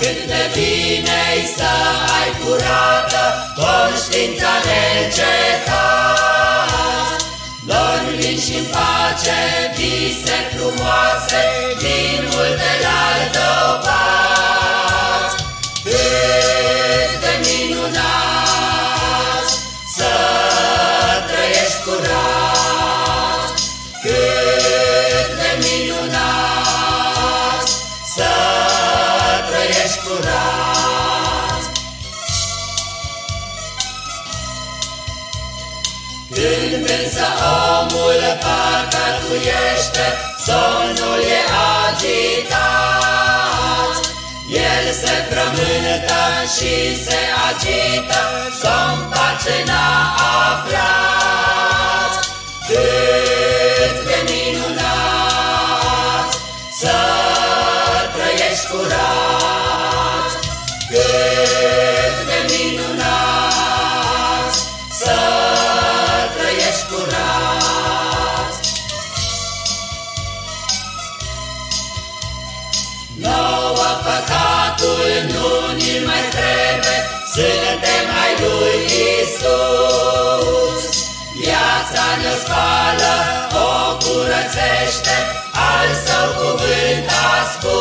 cât de bine să ai curată conștiința necetat. Dormi lin și-n pace, vise frumoase, din trăiești curat. Când însă omul păcătuiește, somnul e agitat. El se frământă și se agită, somn pace n-a aflat. Cât de minunat să trăiești curat, păcatul nu ni mai trebuie, suntem ai lui Isus. Viața ne spală, o curățește, al său cuvânt a spus.